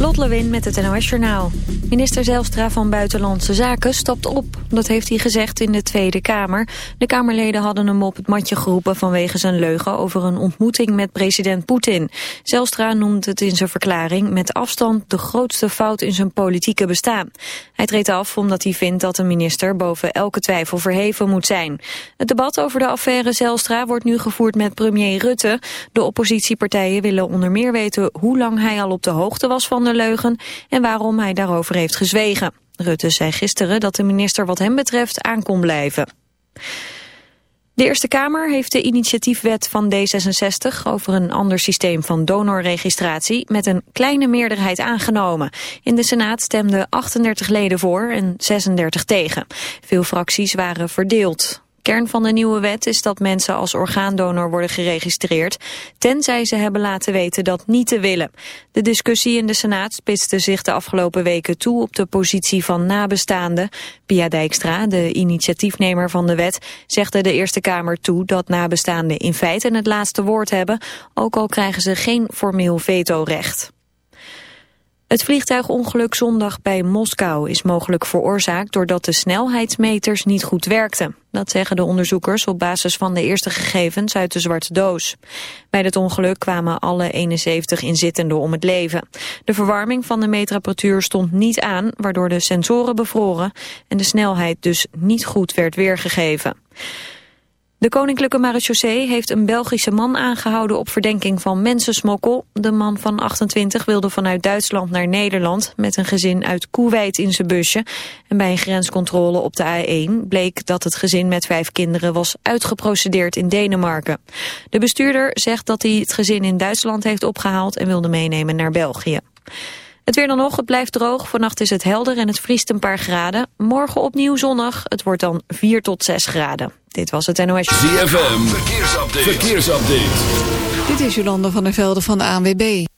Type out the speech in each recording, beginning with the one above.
Lot Lewin met het NOS Journaal. Minister Zelstra van Buitenlandse Zaken stapt op. Dat heeft hij gezegd in de Tweede Kamer. De Kamerleden hadden hem op het matje geroepen vanwege zijn leugen over een ontmoeting met president Poetin. Zelstra noemt het in zijn verklaring met afstand de grootste fout in zijn politieke bestaan. Hij treedt af omdat hij vindt dat een minister boven elke twijfel verheven moet zijn. Het debat over de affaire Zelstra wordt nu gevoerd met premier Rutte. De oppositiepartijen willen onder meer weten hoe lang hij al op de hoogte was van de leugen en waarom hij daarover heeft gezwegen. Rutte zei gisteren dat de minister wat hem betreft aan kon blijven. De Eerste Kamer heeft de initiatiefwet van D66 over een ander systeem van donorregistratie met een kleine meerderheid aangenomen. In de Senaat stemden 38 leden voor en 36 tegen. Veel fracties waren verdeeld. Kern van de nieuwe wet is dat mensen als orgaandonor worden geregistreerd, tenzij ze hebben laten weten dat niet te willen. De discussie in de Senaat spitste zich de afgelopen weken toe op de positie van nabestaanden. Pia Dijkstra, de initiatiefnemer van de wet, zegde de Eerste Kamer toe dat nabestaanden in feite het laatste woord hebben, ook al krijgen ze geen formeel vetorecht. Het vliegtuigongeluk zondag bij Moskou is mogelijk veroorzaakt doordat de snelheidsmeters niet goed werkten. Dat zeggen de onderzoekers op basis van de eerste gegevens uit de zwarte doos. Bij het ongeluk kwamen alle 71 inzittenden om het leven. De verwarming van de meetapparatuur stond niet aan, waardoor de sensoren bevroren en de snelheid dus niet goed werd weergegeven. De Koninklijke Marechaussee heeft een Belgische man aangehouden op verdenking van mensensmokkel. De man van 28 wilde vanuit Duitsland naar Nederland met een gezin uit Koeweit in zijn busje. En bij een grenscontrole op de A1 bleek dat het gezin met vijf kinderen was uitgeprocedeerd in Denemarken. De bestuurder zegt dat hij het gezin in Duitsland heeft opgehaald en wilde meenemen naar België. Het weer dan nog, het blijft droog. Vannacht is het helder en het vriest een paar graden. Morgen opnieuw zonnig. Het wordt dan 4 tot 6 graden. Dit was het NOS. ZFM, verkeersupdate. verkeersupdate. Dit is Jolande van der Velde van de ANWB.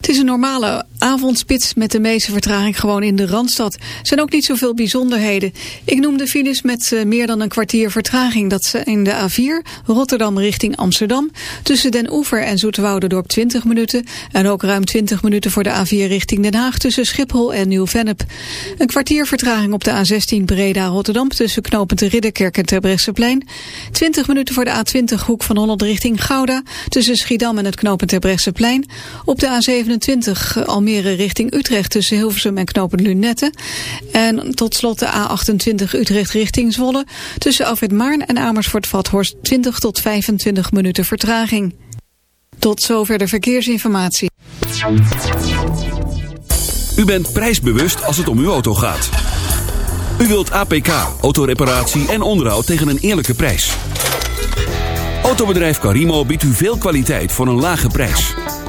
Het is een normale avondspits met de meeste vertraging gewoon in de Randstad. Er zijn ook niet zoveel bijzonderheden. Ik noem de files met uh, meer dan een kwartier vertraging. Dat zijn de A4, Rotterdam richting Amsterdam. Tussen Den Oever en Zoeterwoude 20 minuten. En ook ruim 20 minuten voor de A4 richting Den Haag tussen Schiphol en Nieuw-Vennep. Een kwartier vertraging op de A16 Breda-Rotterdam tussen Knopend Ridderkerk en Terbrechtseplein. 20 minuten voor de A20 Hoek van Holland richting Gouda. Tussen Schiedam en het Knopend Terbrechtseplein. Op de A7 27 Almere richting Utrecht tussen Hilversum en Knopen Lunette. En tot slot de A28 Utrecht richting Zwolle tussen Afrit en Amersfoort-Vathorst 20 tot 25 minuten vertraging. Tot zover de verkeersinformatie. U bent prijsbewust als het om uw auto gaat. U wilt APK, autoreparatie en onderhoud tegen een eerlijke prijs. Autobedrijf Carimo biedt u veel kwaliteit voor een lage prijs.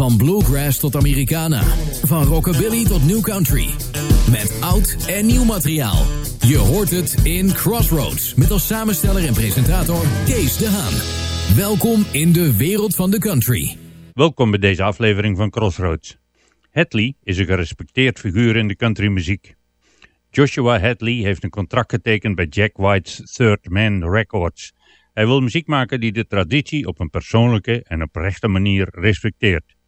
Van bluegrass tot Americana. Van rockabilly tot new country. Met oud en nieuw materiaal. Je hoort het in Crossroads. Met als samensteller en presentator Kees de Haan. Welkom in de wereld van de country. Welkom bij deze aflevering van Crossroads. Hadley is een gerespecteerd figuur in de countrymuziek. Joshua Hadley heeft een contract getekend bij Jack White's Third Man Records. Hij wil muziek maken die de traditie op een persoonlijke en oprechte manier respecteert.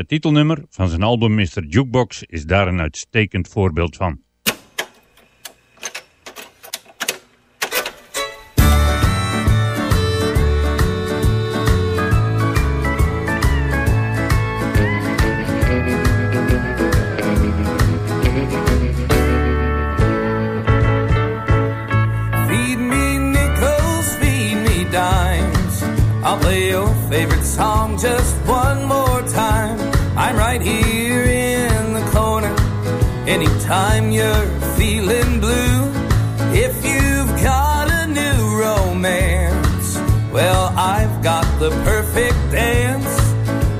Het titelnummer van zijn album Mr. Jukebox is daar een uitstekend voorbeeld van. Favorite song just one Anytime you're feeling blue, if you've got a new romance, well, I've got the perfect dance.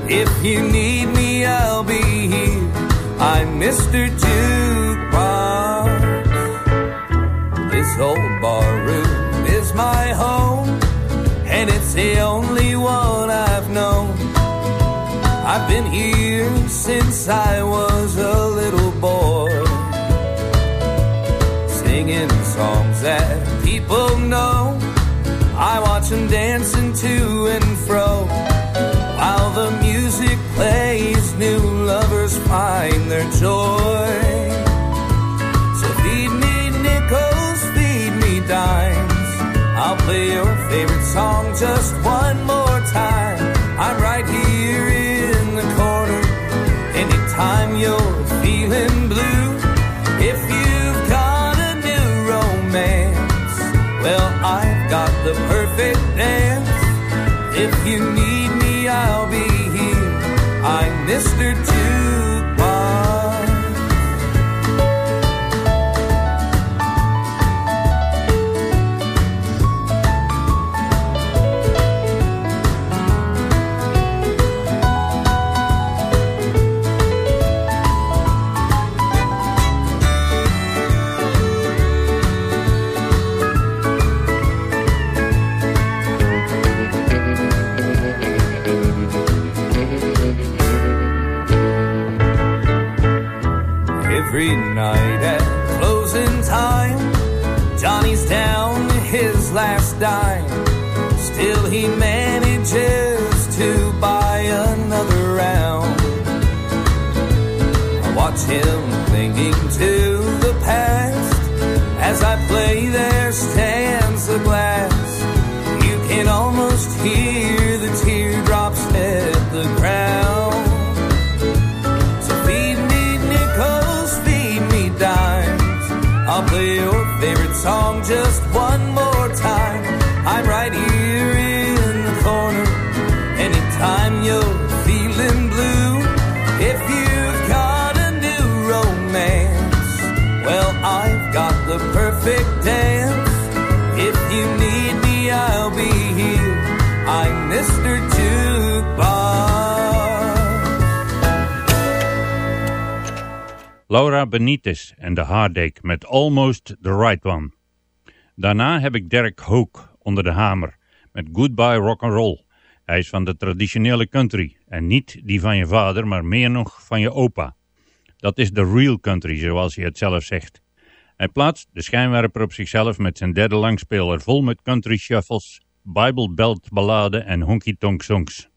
If you need me, I'll be here. I'm Mr. Jukebox. This old bar room is my home, and it's the only one I've known. I've been here since I was a little that people know. I watch them dancing to and fro. While the music plays, new lovers find their joy. So feed me nickels, feed me dimes. I'll play your favorite song just one more time. I'm right here in the corner. Anytime you're got the perfect dance. If you need me, I'll be here. I'm Mr. Jukebox. Dime. Still, he manages to buy another round. I watch him clinging to the past as I play. There stands the glass. You can almost hear the teardrops hit the ground. So feed me nickels, feed me dimes. I'll play your favorite song just one more time. I'm right here in the corner. Anytime you're feeling blue, if you've got a new romance, well, I've got the perfect dance. If you need me, I'll be here. I'm Mr. Jukebox. Laura Benitez en The Heartache met Almost the Right One. Daarna heb ik Derek Hook onder de hamer met Goodbye Rock and Roll. Hij is van de traditionele country en niet die van je vader, maar meer nog van je opa. Dat is de real country, zoals hij het zelf zegt. Hij plaatst de schijnwerper op zichzelf met zijn derde langspeler vol met country shuffles, Bible belt balladen en honky tonk songs.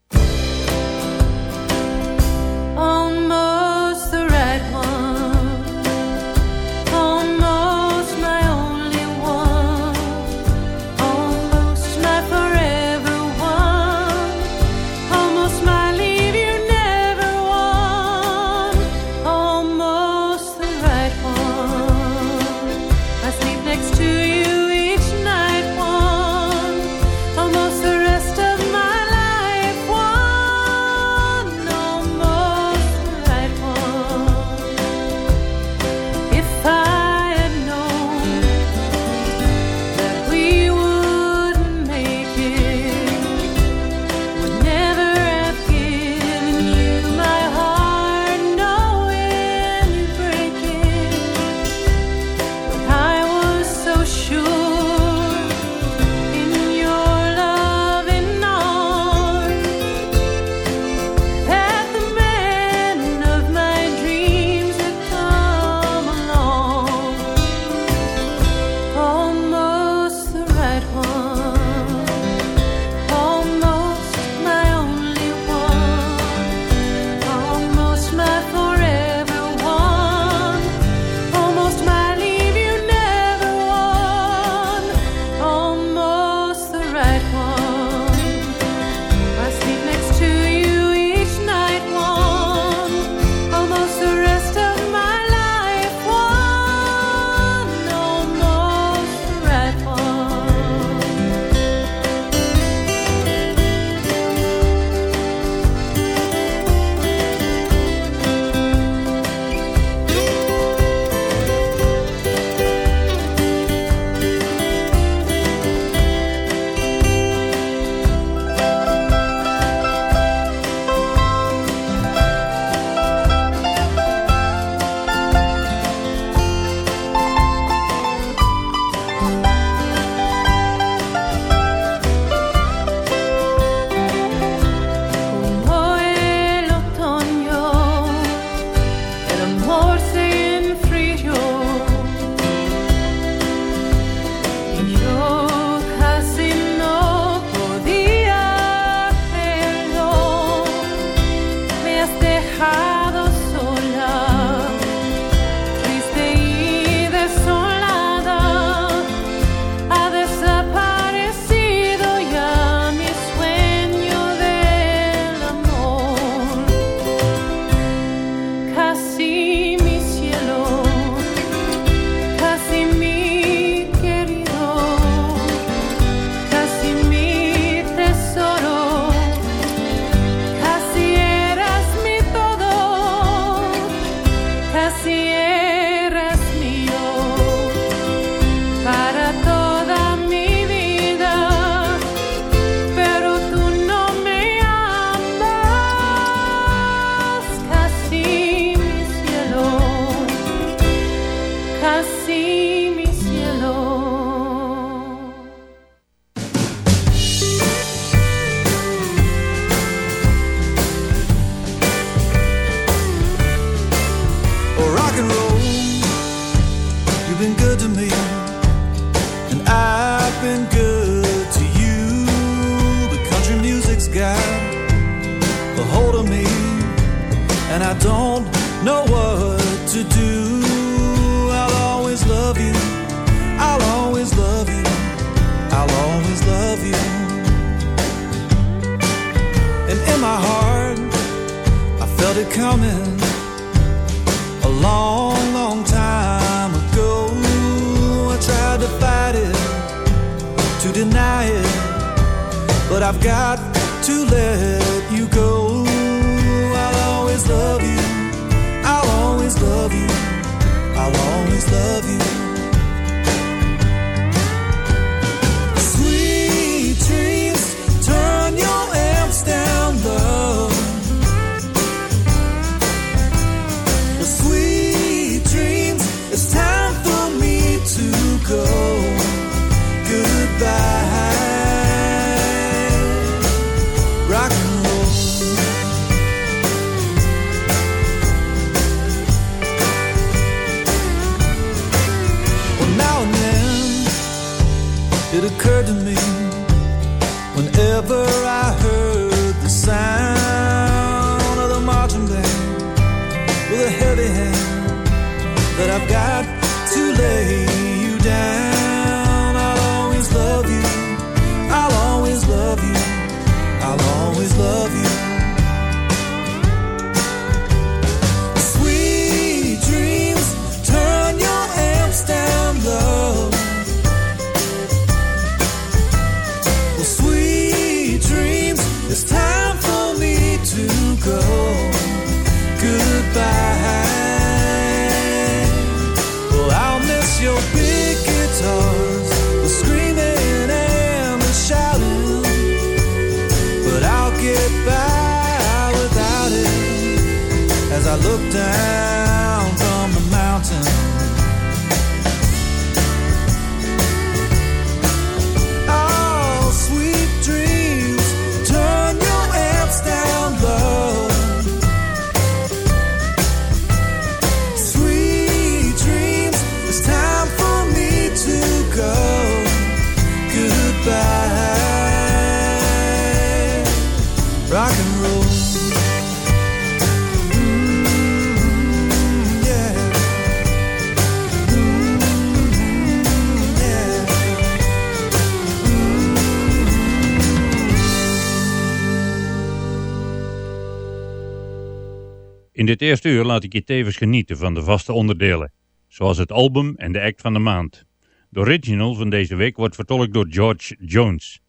Dit eerste uur laat ik je tevens genieten van de vaste onderdelen, zoals het album en de act van de maand. De original van deze week wordt vertolkt door George Jones.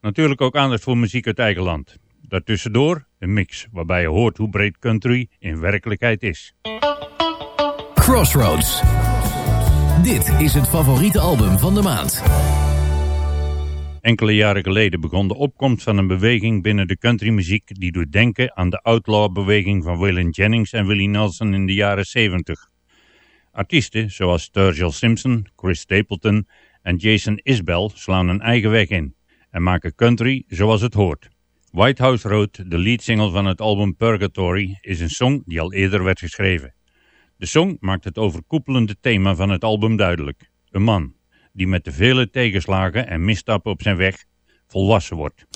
Natuurlijk ook aandacht voor muziek uit eigen land. Daartussendoor een mix, waarbij je hoort hoe breed country in werkelijkheid is. Crossroads. Dit is het favoriete album van de maand. Enkele jaren geleden begon de opkomst van een beweging binnen de countrymuziek die doet denken aan de outlaw-beweging van Waylon Jennings en Willie Nelson in de jaren 70. Artiesten zoals Sturgill Simpson, Chris Stapleton en Jason Isbell slaan een eigen weg in en maken country zoals het hoort. White House Road, de leadsingle van het album Purgatory, is een song die al eerder werd geschreven. De song maakt het overkoepelende thema van het album duidelijk. Een man die met de vele tegenslagen en misstappen op zijn weg volwassen wordt.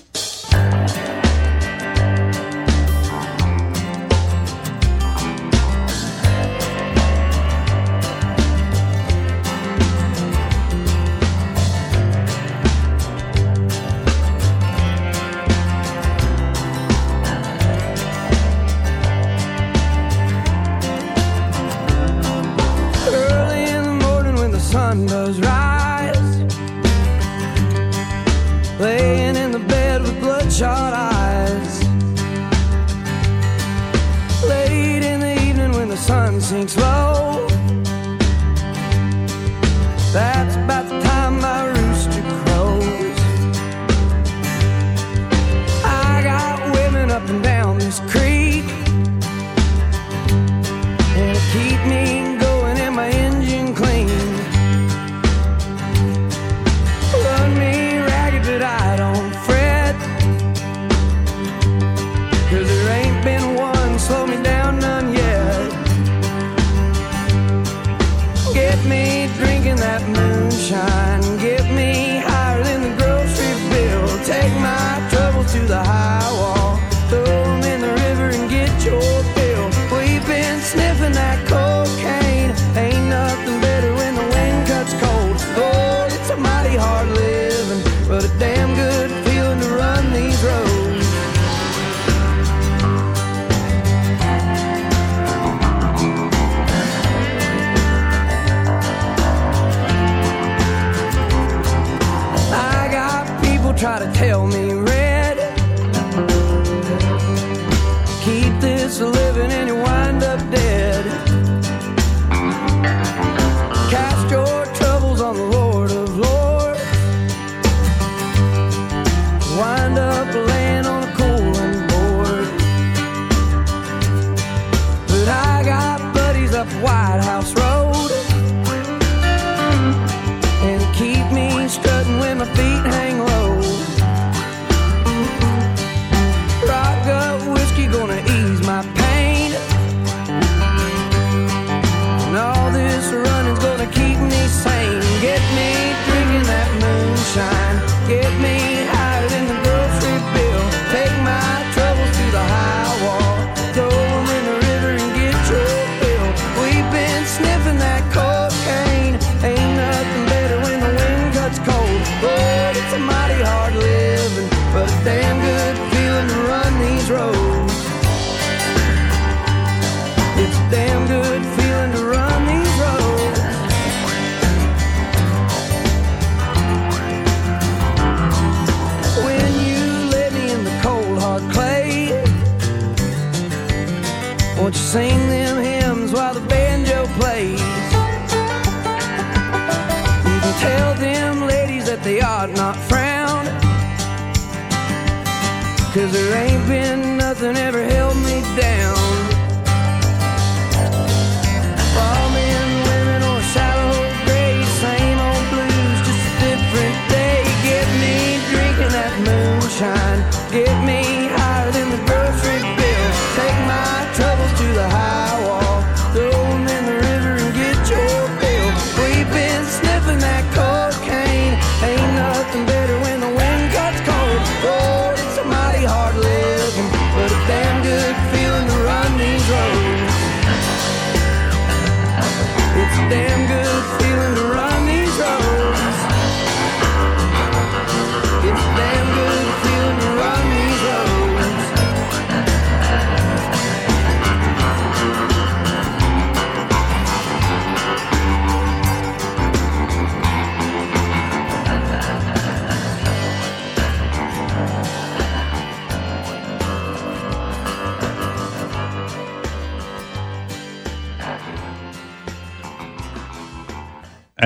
shine.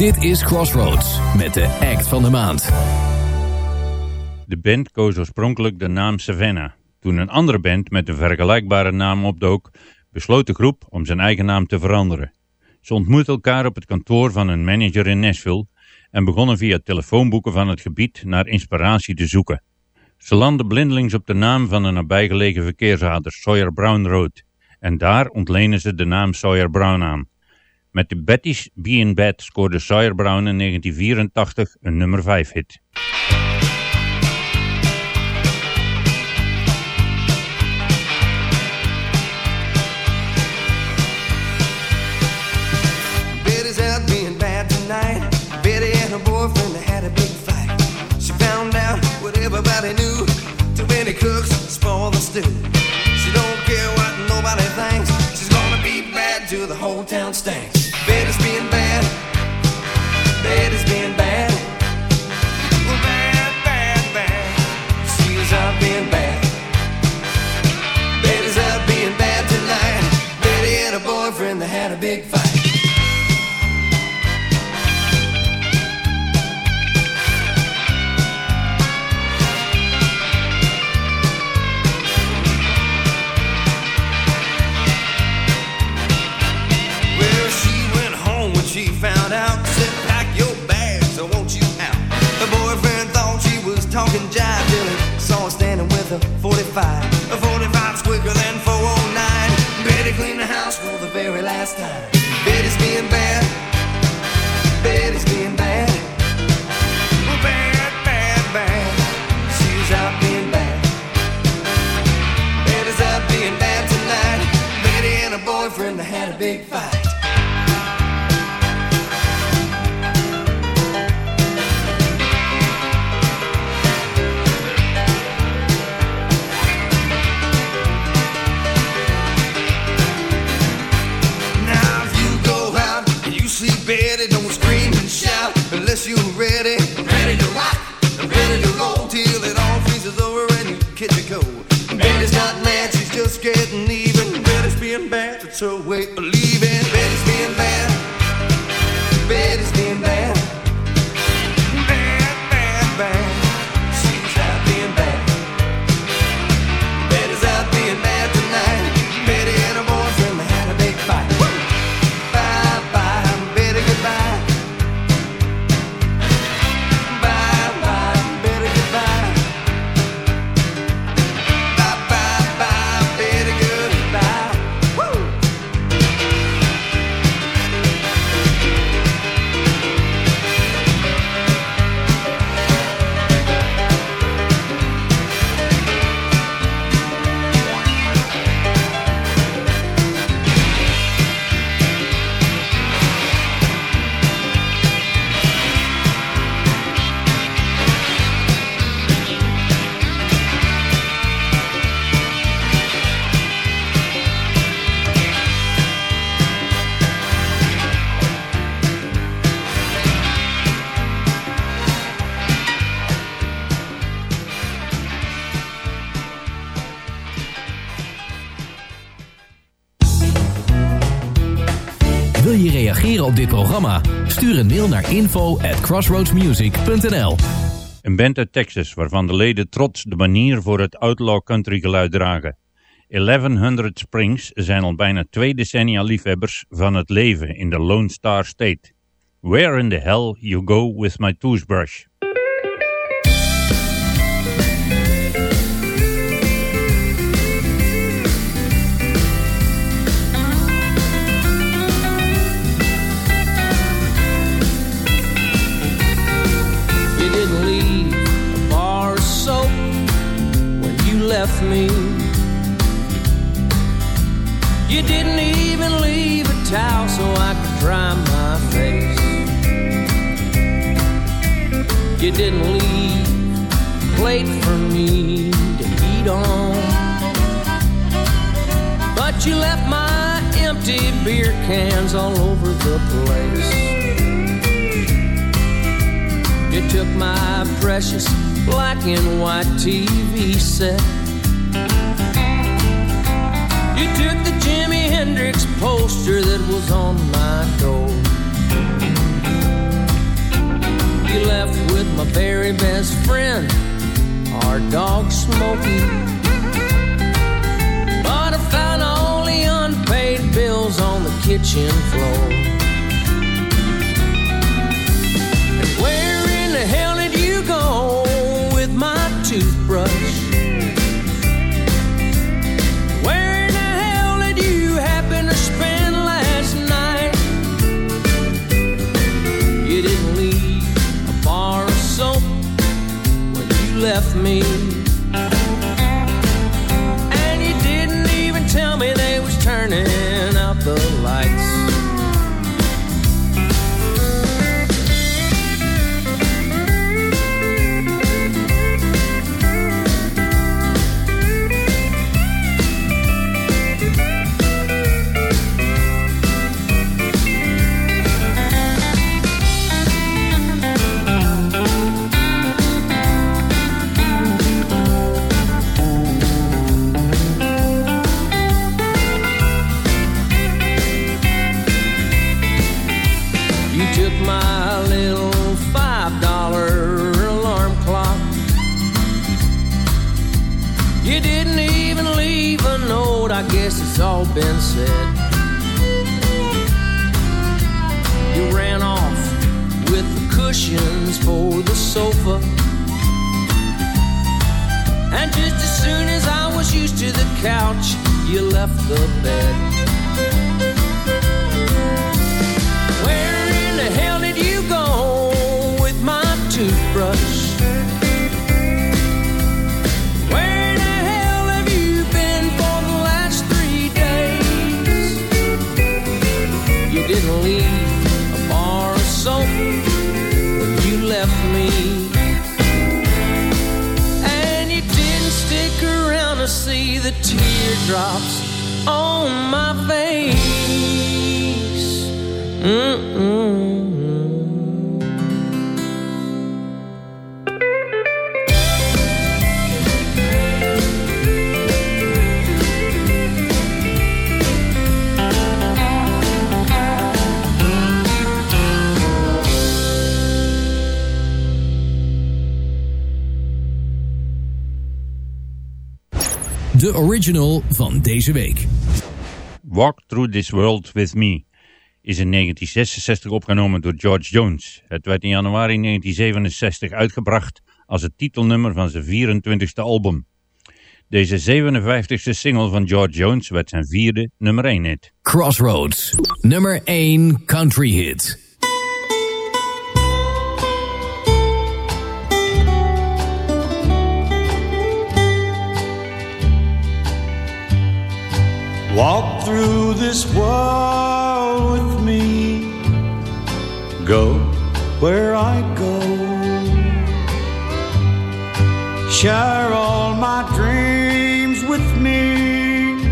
Dit is Crossroads met de act van de maand. De band koos oorspronkelijk de naam Savannah. Toen een andere band met een vergelijkbare naam opdook, besloot de groep om zijn eigen naam te veranderen. Ze ontmoetten elkaar op het kantoor van een manager in Nashville en begonnen via telefoonboeken van het gebied naar inspiratie te zoeken. Ze landden blindelings op de naam van een nabijgelegen verkeersader, Sawyer Brown Road, en daar ontlenen ze de naam Sawyer Brown aan. Met de Betty's Be in Bed scoorde Sawyer Brown in 1984 een nummer 5 hit. Everybody knew. Too many cooks spoil the stew. She don't care what nobody thinks. She's gonna be bad till the whole town stinks. With a 45. A 45's quicker than 409. Betty cleaned the house for the very last time. Betty's being bad. Betty's being bad. Bad, bad, bad. She's out being bad. Betty's out being bad tonight. Betty and her boyfriend had a big fight. Shout you're ready, ready to rock, ready to roll till it all freezes over and you catch a cold. Betty's not mad, she's just getting even. Betty's being bad, that's her way op dit programma? Stuur een mail naar info at crossroadsmusic.nl Een band uit Texas waarvan de leden trots de manier voor het outlaw country geluid dragen. 1100 Springs zijn al bijna twee decennia liefhebbers van het leven in de Lone Star State. Where in the hell you go with my toothbrush? Left me. You didn't even leave a towel so I could dry my face. You didn't leave a plate for me to eat on. But you left my empty beer cans all over the place. You took my precious black and white TV set. You took the Jimi Hendrix poster that was on my door. You left with my very best friend, our dog Smokey. But I found all the unpaid bills on the kitchen floor. Teardrops on my face. Mm-mm. De original van deze week. Walk Through This World With Me is in 1966 opgenomen door George Jones. Het werd in januari 1967 uitgebracht als het titelnummer van zijn 24e album. Deze 57e single van George Jones werd zijn vierde nummer 1 hit. Crossroads, nummer 1 country hit. Walk through this world with me. Go where I go. Share all my dreams with me.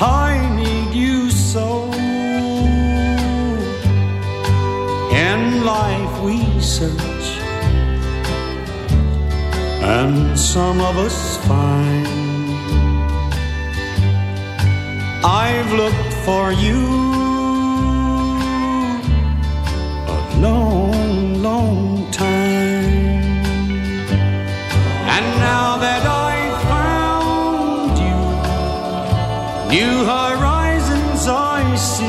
I need you so. In life we search, and some of us find. I've looked for you a long, long time. And now that I've found you, new horizons I see.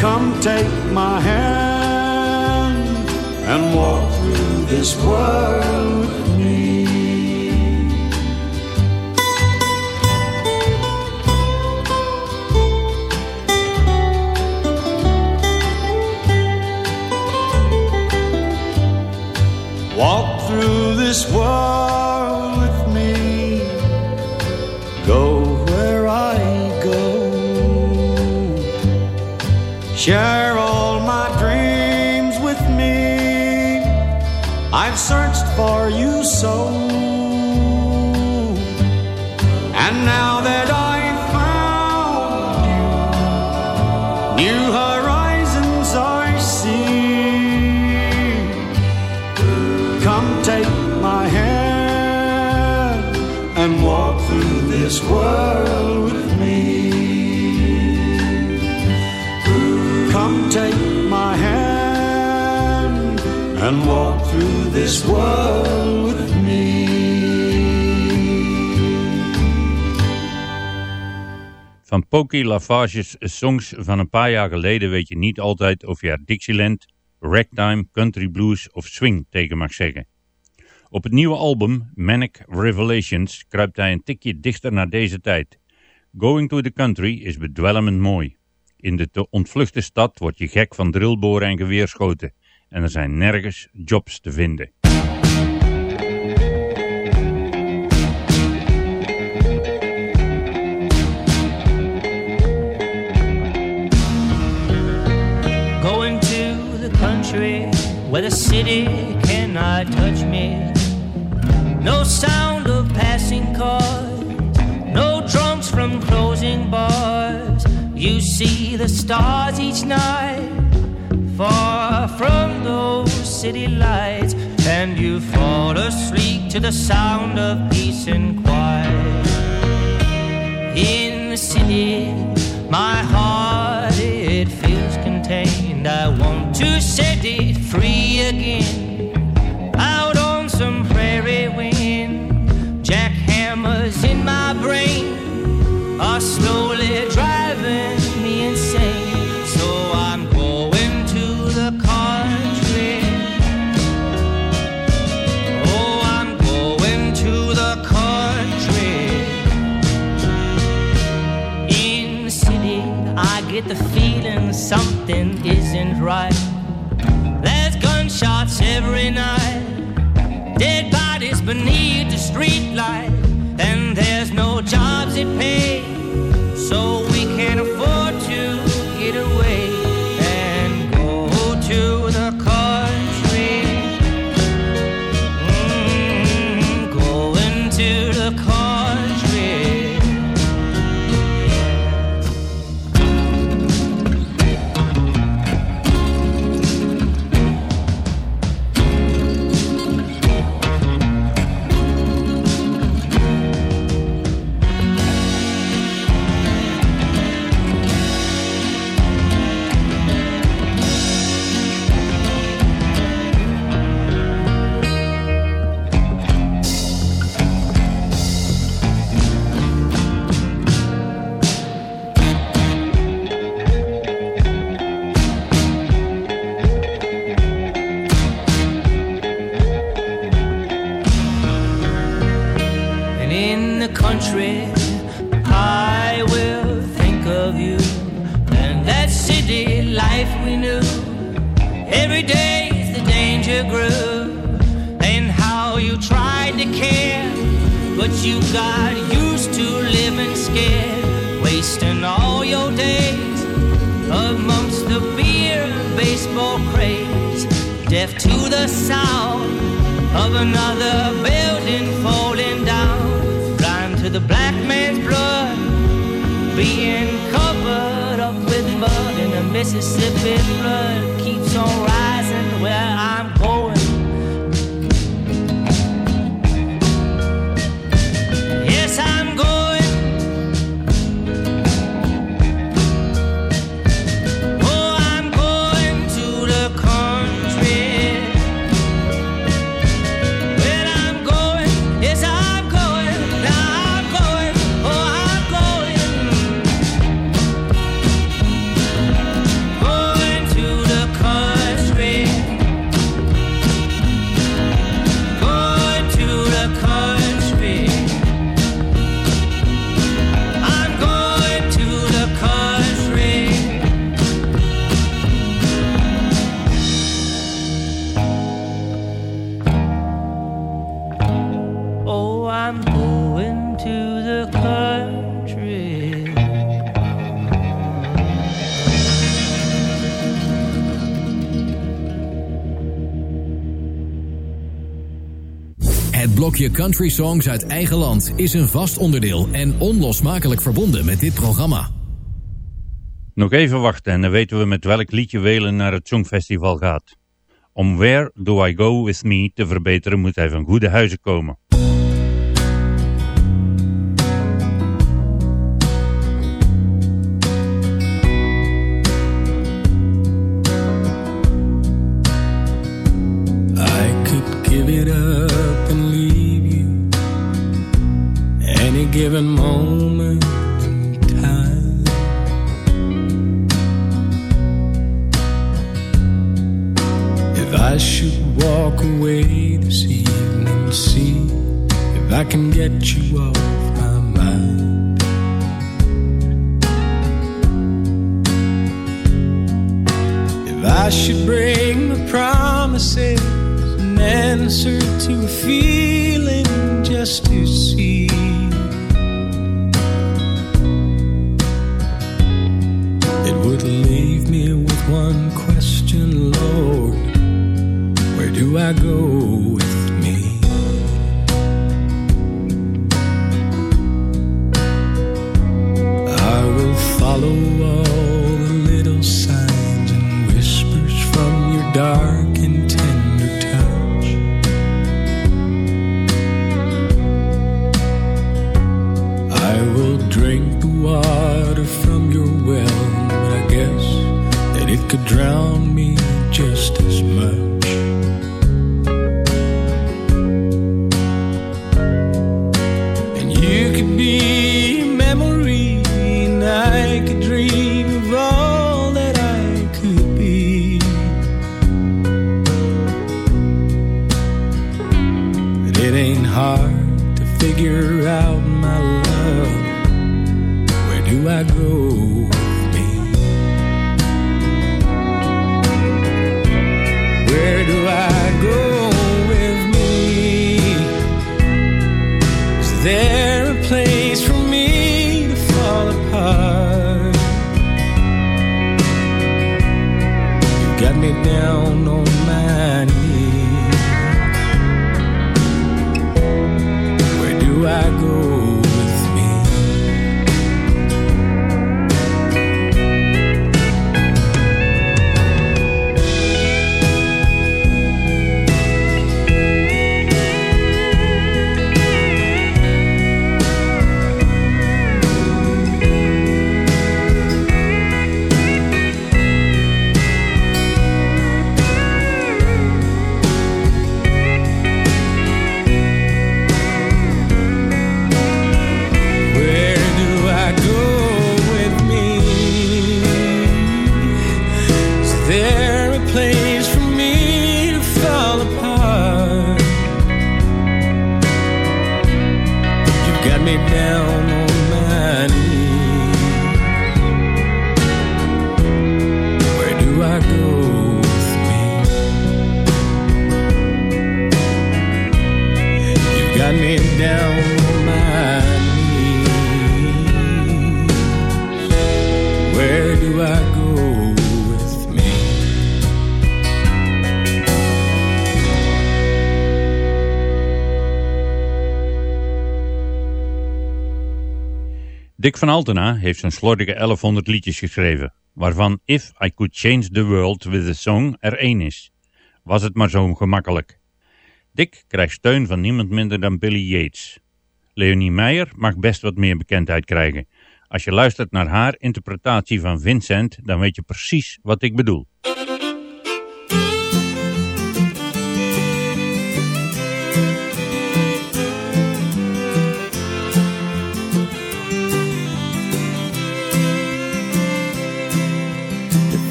Come take my hand and walk through this world with me. This world with me. Go where I go. Share all my dreams with me. I've searched for you so. This with me. Van Pokey Lavage's songs van een paar jaar geleden weet je niet altijd of je er Dixieland, ragtime, country blues of swing tegen mag zeggen. Op het nieuwe album Manic Revelations kruipt hij een tikje dichter naar deze tijd. Going to the Country is bedwelmend mooi. In de te ontvluchte stad word je gek van drillboren en geweerschoten en er zijn nergens jobs te vinden. Where the city cannot touch me. No sound of passing cars, no drums from closing bars. You see the stars each night, far from those city lights, and you fall asleep to the sound of peace and quiet. In the city, my heart it feels contained. I want to set something isn't right. There's gunshots every night, dead bodies beneath the streetlight, and there's no jobs that pay, country, I will think of you. And that city life we knew. Every day the danger grew, and how you tried to care, but you got used to living scared, wasting all your days amongst the beer and baseball craze, deaf to the sound of another building falling being covered up with mud, and the Mississippi flood keeps on rising where I'm blokje country songs uit eigen land is een vast onderdeel en onlosmakelijk verbonden met dit programma. Nog even wachten en dan weten we met welk liedje Welen naar het Songfestival gaat. Om Where Do I Go With Me te verbeteren moet hij van goede huizen komen. Dick van Altena heeft zo'n slordige 1100 liedjes geschreven, waarvan If I Could Change the World with a Song er één is. Was het maar zo gemakkelijk. Dick krijgt steun van niemand minder dan Billy Yates. Leonie Meijer mag best wat meer bekendheid krijgen. Als je luistert naar haar interpretatie van Vincent, dan weet je precies wat ik bedoel.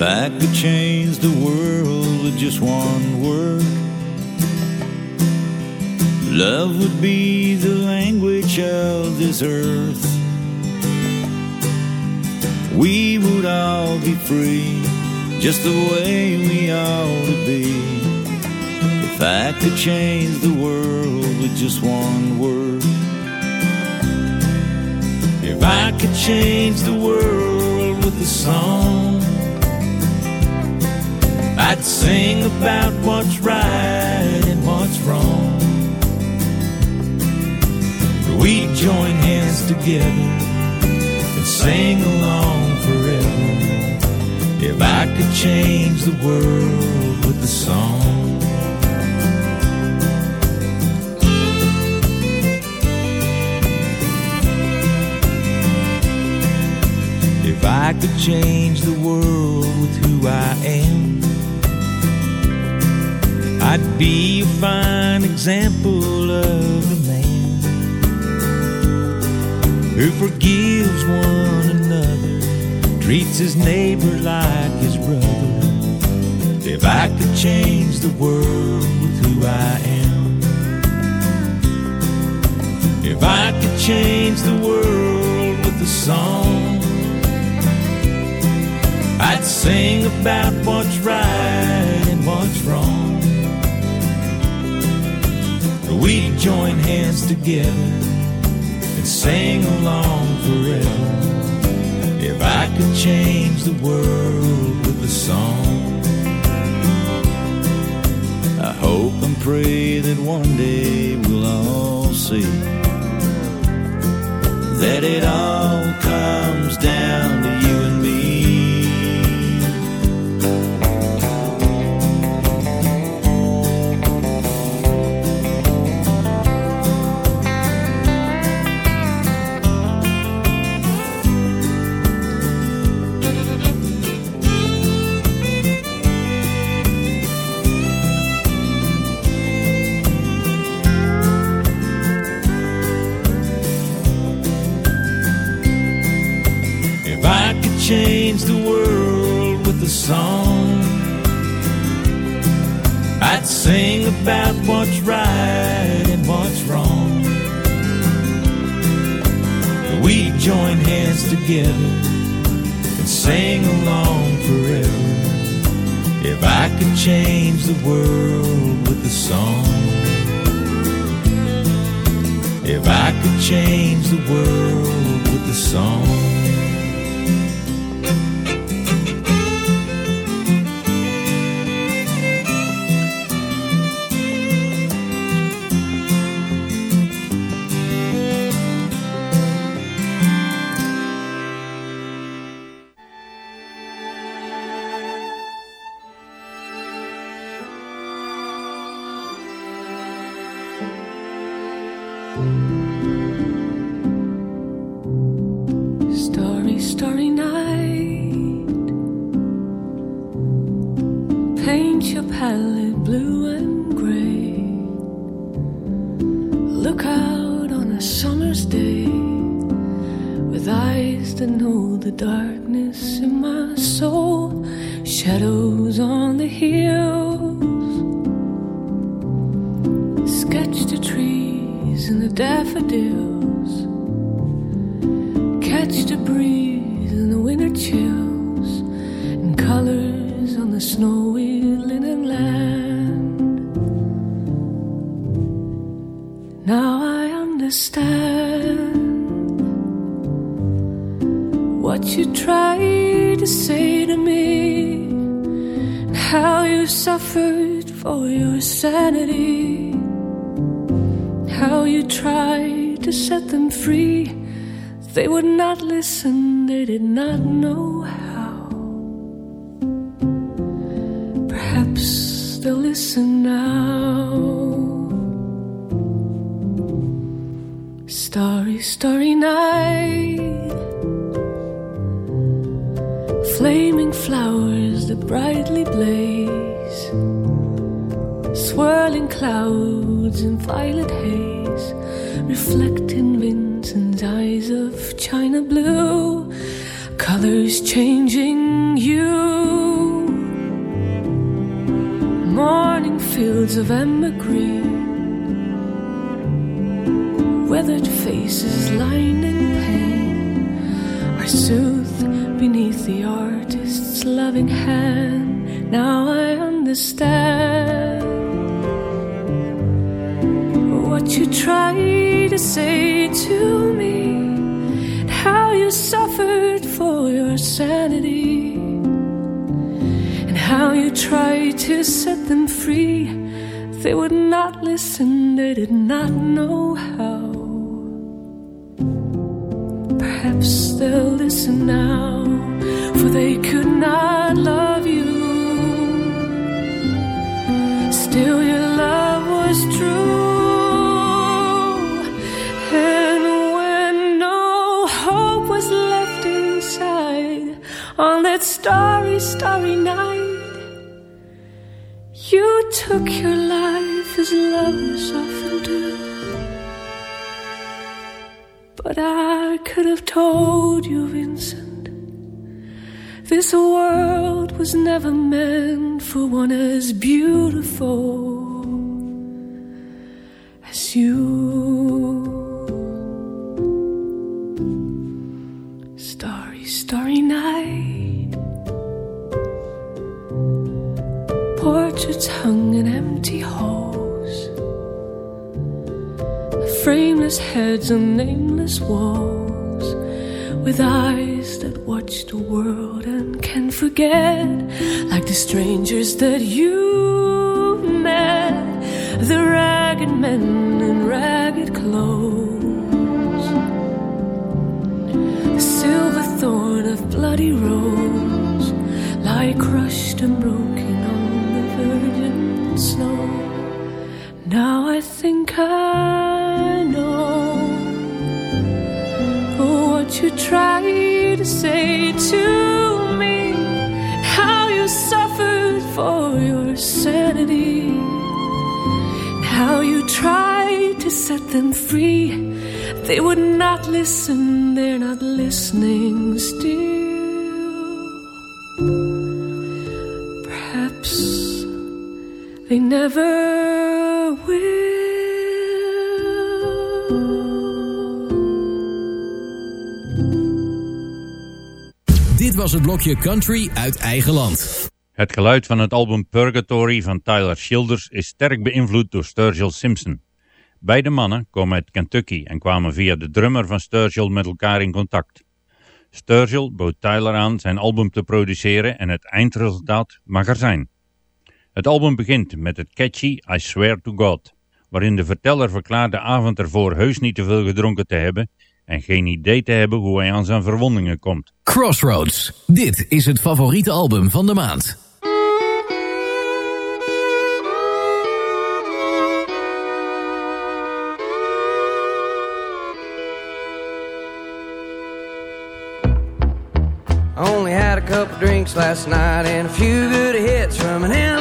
If I could change the world with just one word, love would be the language of this earth. We would all be free, just the way we ought to be. If I could change the world with just one word, if I could change the world with a song. I'd sing about what's right and what's wrong. We'd join hands together and sing along forever. If I could change the world with a song. If I could change the world with who I am. I'd be a fine example of a man who forgives one another, treats his neighbor like his brother. If I could change the world with who I am, if I could change the world with a song, I'd sing about what's right and what's wrong. We'd join hands together and sing along forever. If I could change the world with a song, I hope and pray that one day we'll all see that it all comes down to you a song, I'd sing about what's right and what's wrong. We'd join hands together and sing along forever. If I could change the world with a song, if I could change the world with a song. Listen, fields of green. Weathered faces lined in pain are soothed beneath the artist's loving hand. Now I understand what you tried to say to tried to set them free. They would not listen, they did not know how. Perhaps they'll listen now, for they could not love you. Still, your love was true. And when no hope was left inside on that starry, starry night, you took your life as lovers often do. But I could have told you, Vincent, this world was never meant for one as beautiful as you. Starry, starry Portraits hung in empty halls. Frameless heads on nameless walls. With eyes that watch the world and can forget. Like the strangers that you met. The ragged men in ragged clothes. The silver thorn of bloody rose lie crushed and broken snow. Now I think I know what you tried to say to me, how you suffered for your sanity, how you tried to set them free. They would not listen, they're not listening still. Never will. Dit was het blokje Country uit eigen land. Het geluid van het album Purgatory van Tyler Childers is sterk beïnvloed door Sturgill Simpson. Beide mannen komen uit Kentucky en kwamen via de drummer van Sturgill met elkaar in contact. Sturgill bood Tyler aan zijn album te produceren en het eindresultaat mag er zijn. Het album begint met het catchy I Swear to God, waarin de verteller verklaart de avond ervoor heus niet te veel gedronken te hebben en geen idee te hebben hoe hij aan zijn verwondingen komt. Crossroads. Dit is het favoriete album van de maand. I only had a couple drinks last night and a few good hits from an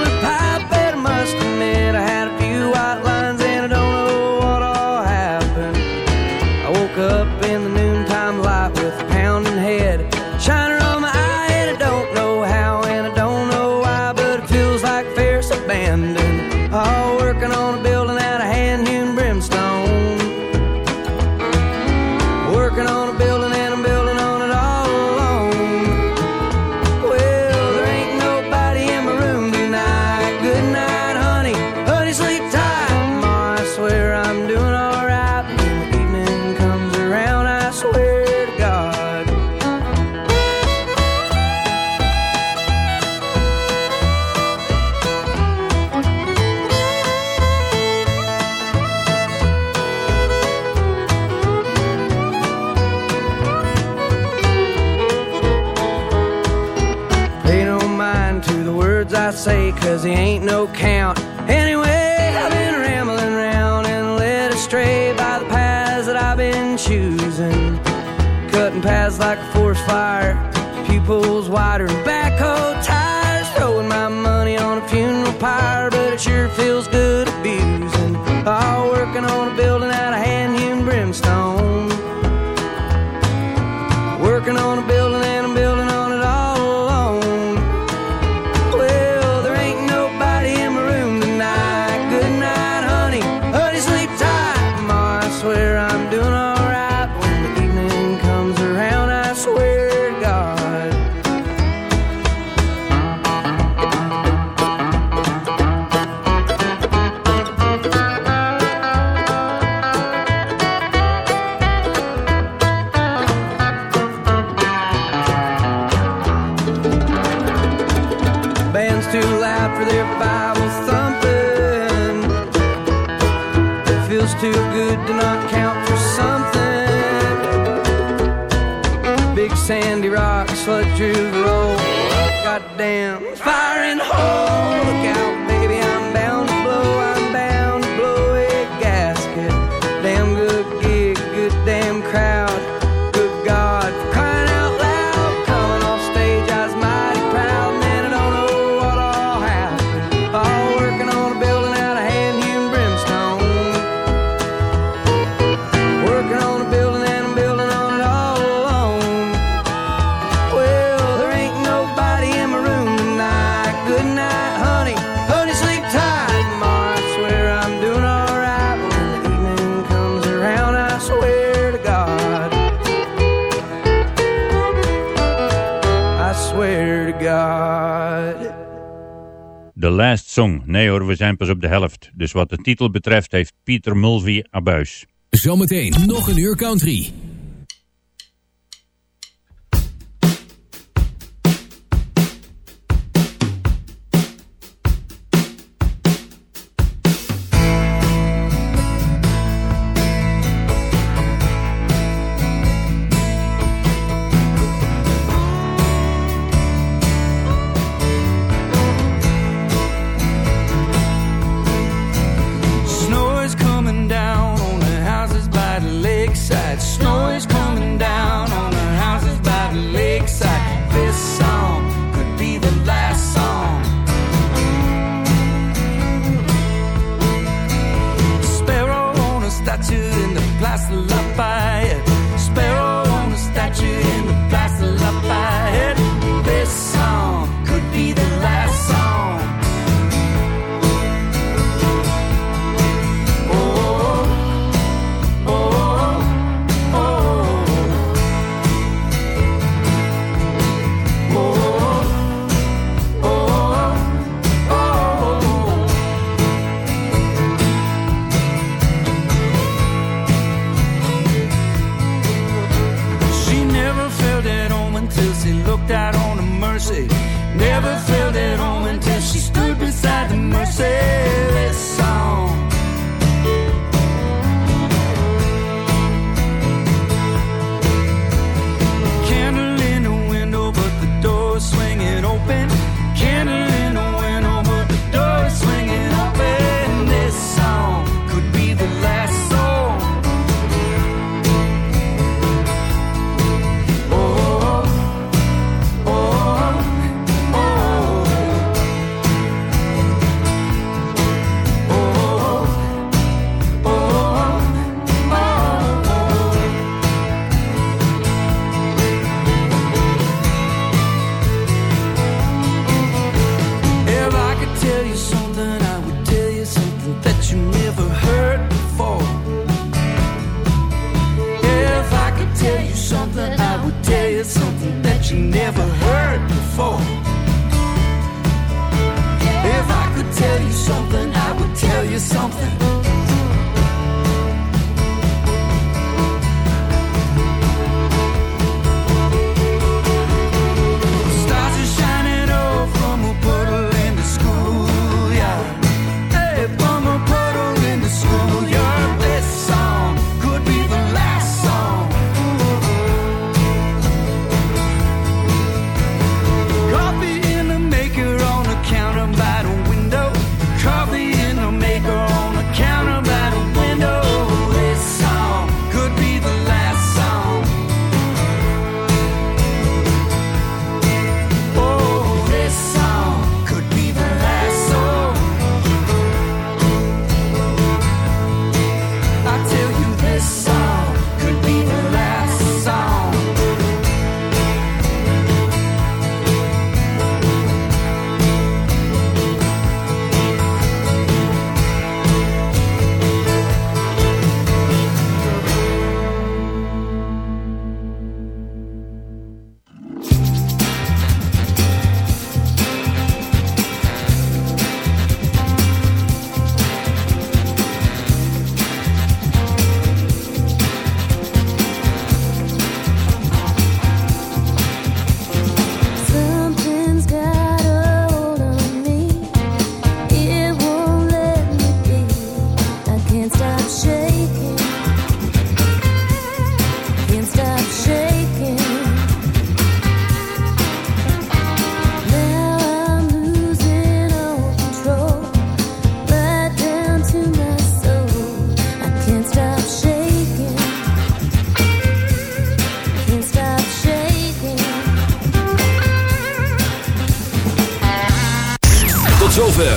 cause they ain't no count. Anyway, I've been rambling round and led astray by the paths that I've been choosing. Cutting paths like a forest fire, pupils wider backhoe tires. Throwing my money on a funeral pyre, but it sure feels good abusing. All working on a building out of hand-hewn brimstone. Working on a sandy rock sludge the roll. Goddamn, fire and hole. Look out, Nee hoor, we zijn pas op de helft. Dus wat de titel betreft heeft Pieter Mulvey abuis. Zometeen nog een uur country.